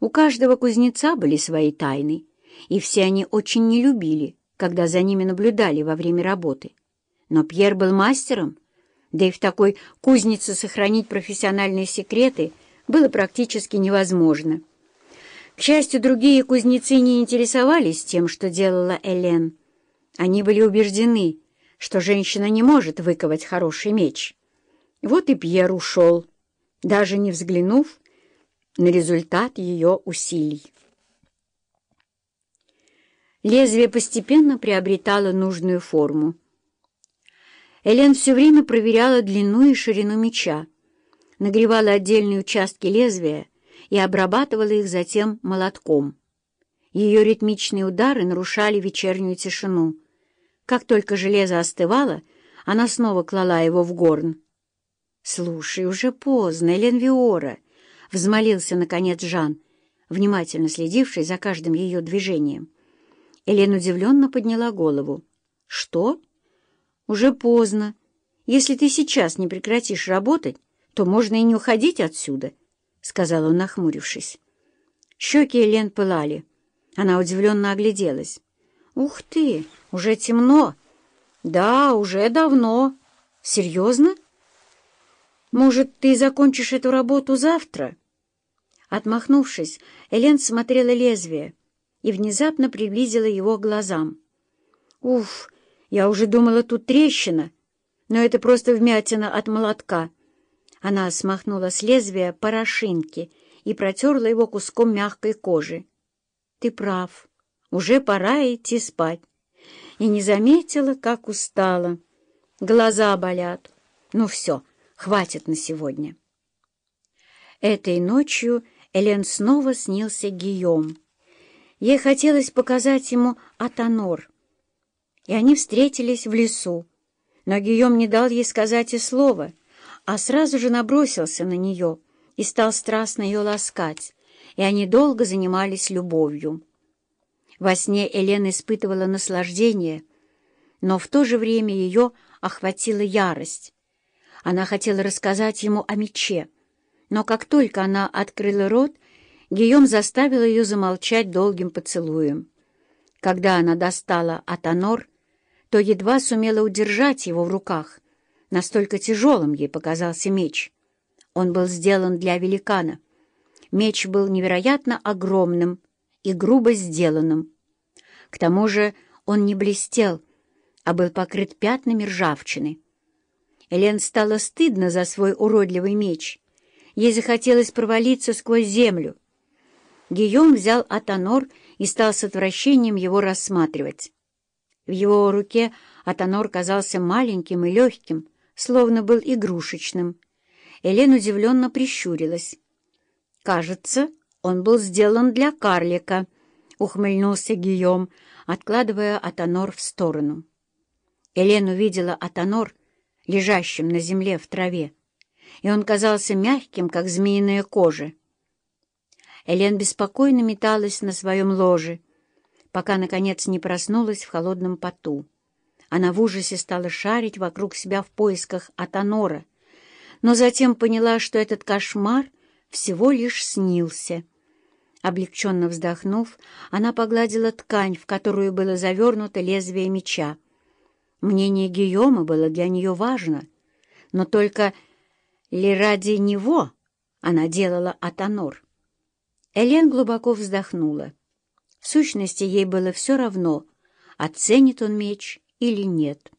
У каждого кузнеца были свои тайны, и все они очень не любили, когда за ними наблюдали во время работы. Но Пьер был мастером, да и в такой кузнице сохранить профессиональные секреты было практически невозможно. К счастью, другие кузнецы не интересовались тем, что делала Элен. Они были убеждены, что женщина не может выковать хороший меч. Вот и Пьер ушел, даже не взглянув на результат ее усилий. Лезвие постепенно приобретало нужную форму. Элен все время проверяла длину и ширину меча, нагревала отдельные участки лезвия и обрабатывала их затем молотком. Ее ритмичные удары нарушали вечернюю тишину. Как только железо остывало, она снова клала его в горн. «Слушай, уже поздно, Элен Виора!» — взмолился, наконец, Жан, внимательно следивший за каждым ее движением. Элен удивленно подняла голову. «Что?» «Уже поздно. Если ты сейчас не прекратишь работать, то можно и не уходить отсюда», — сказал он, нахмурившись. Щеки Элен пылали. Она удивленно огляделась. «Ух ты! Уже темно!» «Да, уже давно. Серьезно? Может, ты закончишь эту работу завтра?» Отмахнувшись, Элен смотрела лезвие и внезапно приблизила его к глазам. «Уф, я уже думала, тут трещина, но это просто вмятина от молотка». Она смахнула с лезвия порошинки и протерла его куском мягкой кожи. «Ты прав, уже пора идти спать». И не заметила, как устала. Глаза болят. Ну все, хватит на сегодня. Этой ночью Элен снова снился Гийом. Ей хотелось показать ему Атонор. И они встретились в лесу. Но Гийом не дал ей сказать и слова, а сразу же набросился на нее и стал страстно ее ласкать, и они долго занимались любовью. Во сне Элен испытывала наслаждение, но в то же время ее охватила ярость. Она хотела рассказать ему о мече, но как только она открыла рот, Гийом заставил ее замолчать долгим поцелуем. Когда она достала Атонор, то едва сумела удержать его в руках. Настолько тяжелым ей показался меч. Он был сделан для великана. Меч был невероятно огромным и грубо сделанным. К тому же он не блестел, а был покрыт пятнами ржавчины. Элен стало стыдно за свой уродливый меч. Ей захотелось провалиться сквозь землю. Гийом взял Атонор и стал с отвращением его рассматривать. В его руке Атонор казался маленьким и легким, словно был игрушечным. Элен удивленно прищурилась. «Кажется, он был сделан для карлика», — ухмыльнулся Гийом, откладывая Атонор в сторону. Элен увидела Атонор, лежащим на земле в траве, и он казался мягким, как змеиная кожа. Элен беспокойно металась на своем ложе, пока, наконец, не проснулась в холодном поту. Она в ужасе стала шарить вокруг себя в поисках Атонора, но затем поняла, что этот кошмар всего лишь снился. Облегченно вздохнув, она погладила ткань, в которую было завернуто лезвие меча. Мнение Гийома было для нее важно, но только ли ради него она делала Атонор? Элен глубоко вздохнула. В сущности, ей было все равно, оценит он меч или нет.